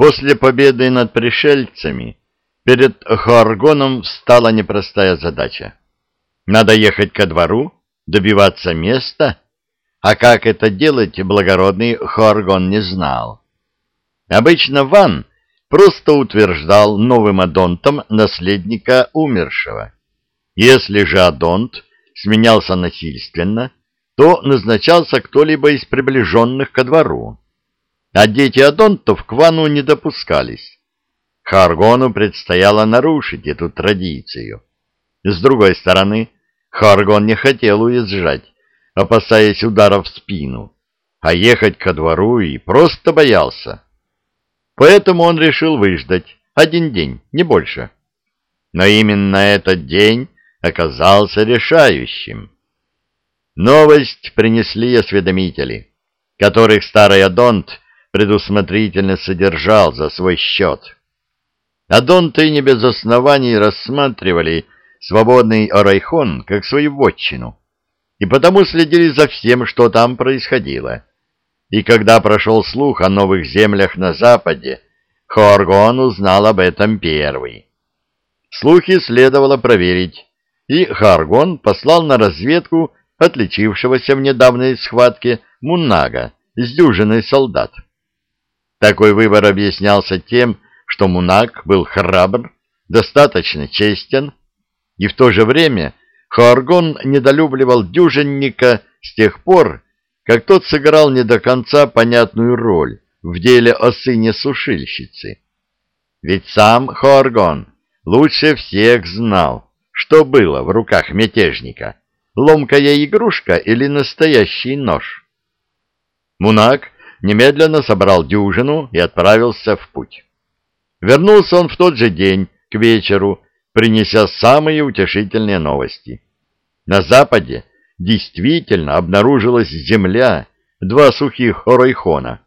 После победы над пришельцами перед Хуаргоном встала непростая задача. Надо ехать ко двору, добиваться места, а как это делать, благородный Хуаргон не знал. Обычно Ван просто утверждал новым адонтом наследника умершего. Если же адонт сменялся насильственно, то назначался кто-либо из приближенных ко двору а дети Адонтов к Вану не допускались. Харгону предстояло нарушить эту традицию. С другой стороны, Харгон не хотел уезжать, опасаясь удара в спину, а ехать ко двору и просто боялся. Поэтому он решил выждать один день, не больше. Но именно этот день оказался решающим. Новость принесли осведомители, которых старый Адонт предусмотрительно содержал за свой счет. Адонты не без оснований рассматривали свободный Орайхон как свою вотчину, и потому следили за всем, что там происходило. И когда прошел слух о новых землях на западе, Хоргон узнал об этом первый. Слухи следовало проверить, и Харгон послал на разведку отличившегося в недавней схватке Муннага с дюжиной солдат. Такой выбор объяснялся тем, что Мунак был храбр, достаточно честен, и в то же время Хуаргон недолюбливал дюжинника с тех пор, как тот сыграл не до конца понятную роль в деле о сыне сушильщицы. Ведь сам Хуаргон лучше всех знал, что было в руках мятежника — ломкая игрушка или настоящий нож. Мунак немедленно собрал дюжину и отправился в путь. Вернулся он в тот же день, к вечеру, принеся самые утешительные новости. На западе действительно обнаружилась земля, два сухих оройхона,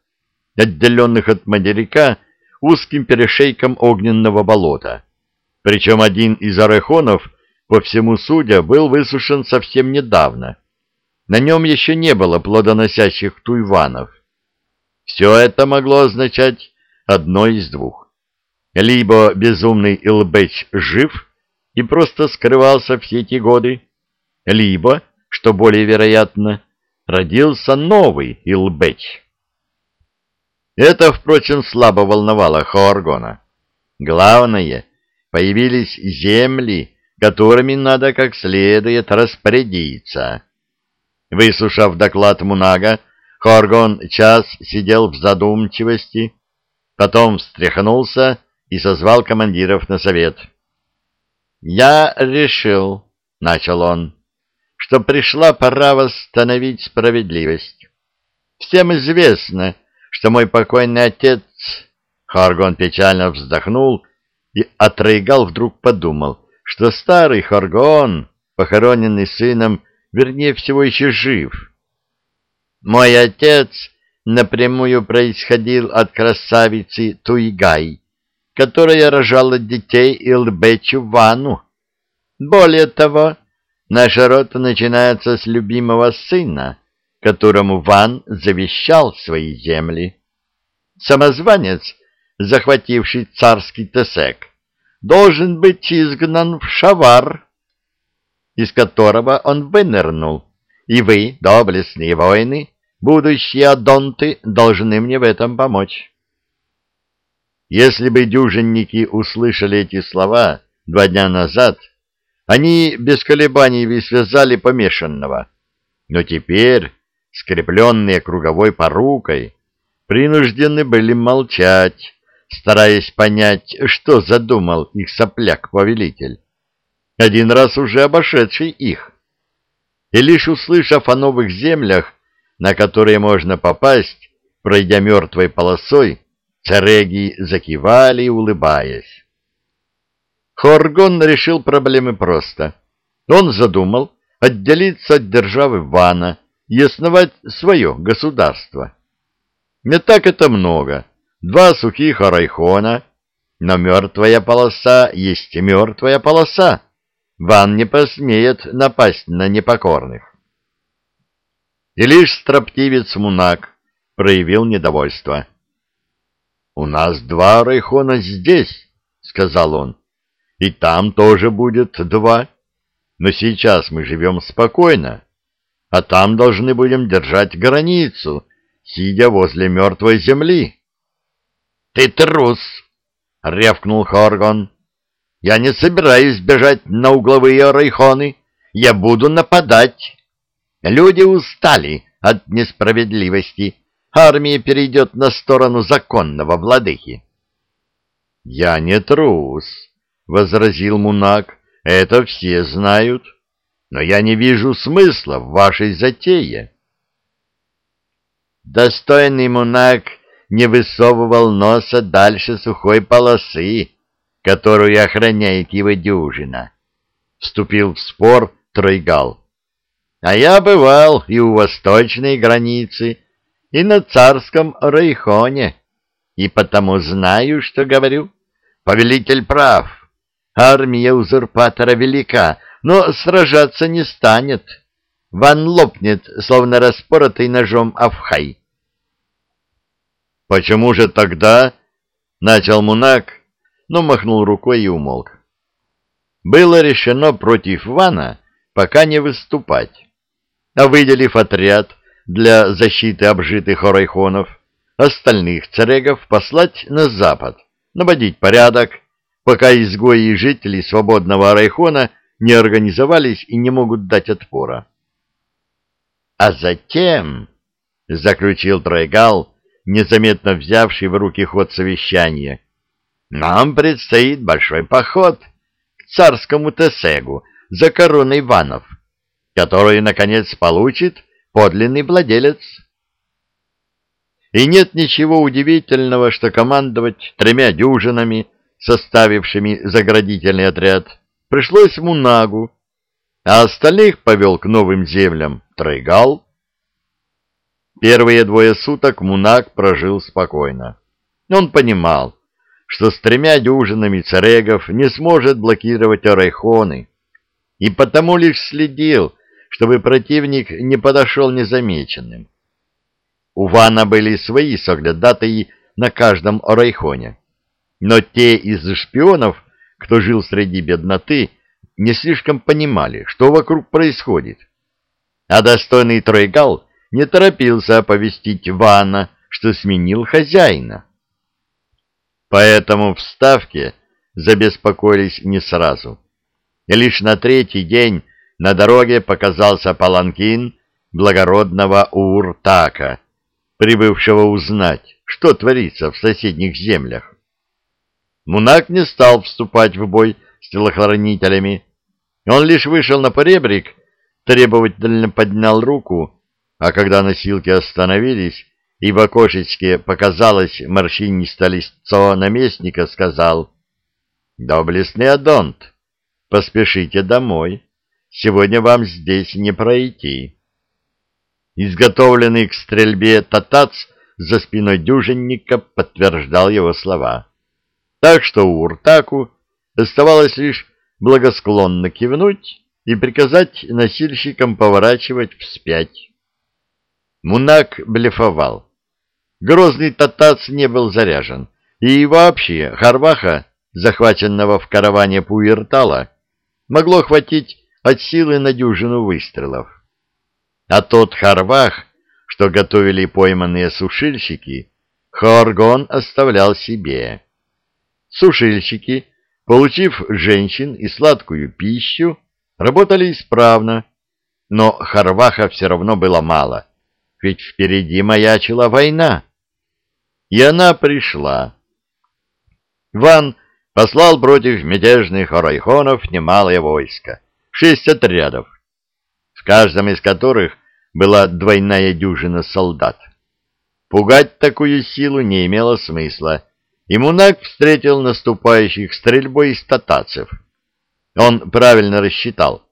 отделенных от материка узким перешейком огненного болота. Причем один из оройхонов, по всему судя, был высушен совсем недавно. На нем еще не было плодоносящих туйванов. Все это могло означать одно из двух. Либо безумный Илбэч жив и просто скрывался все эти годы, либо, что более вероятно, родился новый Илбэч. Это, впрочем, слабо волновало Хооргона. Главное, появились земли, которыми надо как следует распорядиться. Выслушав доклад Мунага, Хоргон час сидел в задумчивости, потом встряхнулся и созвал командиров на совет. «Я решил», — начал он, — «что пришла пора восстановить справедливость. Всем известно, что мой покойный отец...» Хоргон печально вздохнул и отрыгал вдруг подумал, что старый Хоргон, похороненный сыном, вернее всего еще жив, мой отец напрямую происходил от красавицы Туйгай, которая рожала детей Илбечу Вану. Более того, наша рота начинается с любимого сына, которому Ван завещал свои земли. Самозванец, захвативший царский тесек, должен быть изгнан в шавар, из которого он вынырнул, и вы, доблестные воины, Будущие адонты должны мне в этом помочь. Если бы дюжинники услышали эти слова два дня назад, они без колебаний бы связали помешанного. Но теперь, скрепленные круговой порукой, принуждены были молчать, стараясь понять, что задумал их сопляк-повелитель, один раз уже обошедший их. И лишь услышав о новых землях, на которые можно попасть, пройдя мертвой полосой, цареги закивали, улыбаясь. Хоргон решил проблемы просто. Он задумал отделиться от державы Вана и основать свое государство. Не так это много. Два сухих арайхона, но мертвая полоса есть мертвая полоса. Ван не посмеет напасть на непокорных. И лишь строптивец Мунак проявил недовольство. у нас два райхона здесь, — сказал он, — и там тоже будет два. Но сейчас мы живем спокойно, а там должны будем держать границу, сидя возле мертвой земли. — Ты трус! — рявкнул Хоргон. — Я не собираюсь бежать на угловые райхоны. Я буду нападать. Люди устали от несправедливости. Армия перейдет на сторону законного владыки. — Я не трус, — возразил Мунак. — Это все знают. Но я не вижу смысла в вашей затее. Достойный Мунак не высовывал носа дальше сухой полосы, которую охраняет его дюжина. Вступил в спор Тройгал. А я бывал и у восточной границы, и на царском райхоне, и потому знаю, что говорю. Повелитель прав. Армия узурпатора велика, но сражаться не станет. Ван лопнет, словно распоротый ножом Авхай. «Почему же тогда?» — начал Мунак, но махнул рукой и умолк. Было решено против Вана пока не выступать, а выделив отряд для защиты обжитых орайхонов, остальных царегов послать на запад, наводить порядок, пока изгои и жители свободного орайхона не организовались и не могут дать отпора. А затем, — заключил Тройгал, незаметно взявший в руки ход совещания, — нам предстоит большой поход к царскому Тесегу за короной Иванов, который, наконец, получит подлинный владелец. И нет ничего удивительного, что командовать тремя дюжинами, составившими заградительный отряд, пришлось Мунагу, а остальных повел к новым землям Тройгал. Первые двое суток Мунаг прожил спокойно. Он понимал, что с тремя дюжинами царегов не сможет блокировать Орайхоны, и потому лишь следил, чтобы противник не подошел незамеченным. У Вана были свои соглядатые на каждом Орайхоне, но те из шпионов, кто жил среди бедноты, не слишком понимали, что вокруг происходит. А достойный Тройгал не торопился оповестить Вана, что сменил хозяина. Поэтому в Ставке забеспокоились не сразу и лишь на третий день на дороге показался паланкин благородного Уртака, прибывшего узнать, что творится в соседних землях. Мунак не стал вступать в бой с телохранителями. Он лишь вышел на поребрик, требовательно поднял руку, а когда носилки остановились, и в окошечке показалось морщинистое листцо наместника, сказал «Доблестный Адонт, Поспешите домой. Сегодня вам здесь не пройти. Изготовленный к стрельбе татац за спиной дюжинника подтверждал его слова. Так что у Уртаку оставалось лишь благосклонно кивнуть и приказать носильщикам поворачивать вспять. Мунак блефовал. Грозный татац не был заряжен, и вообще Харваха, захваченного в караване Пуиртала, могло хватить от силы на дюжину выстрелов. А тот Харвах, что готовили пойманные сушильщики, Хоргон оставлял себе. Сушильщики, получив женщин и сладкую пищу, работали исправно, но Харваха все равно было мало, ведь впереди маячила война. И она пришла. Ван послал против мятежных орайхонов немалое войско, шесть отрядов, в каждом из которых была двойная дюжина солдат. Пугать такую силу не имело смысла, и Мунак встретил наступающих стрельбой из татацев. Он правильно рассчитал.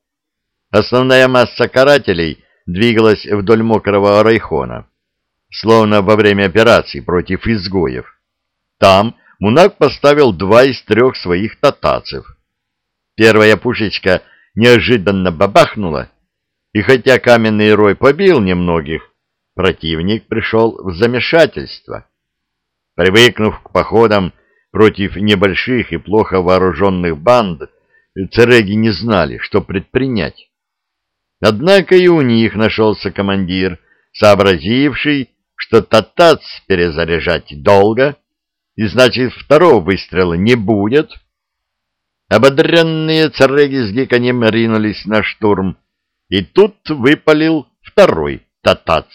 Основная масса карателей двигалась вдоль мокрого орайхона, словно во время операции против изгоев. Там Мунак поставил два из трех своих татацев. Первая пушечка неожиданно бабахнула, и хотя каменный рой побил немногих, противник пришел в замешательство. Привыкнув к походам против небольших и плохо вооруженных банд, цереги не знали, что предпринять. Однако и у них нашелся командир, сообразивший, что татац перезаряжать долго, и значит второго выстрела не будет. Ободренные цареги с гиканьем ринулись на штурм, и тут выпалил второй татац.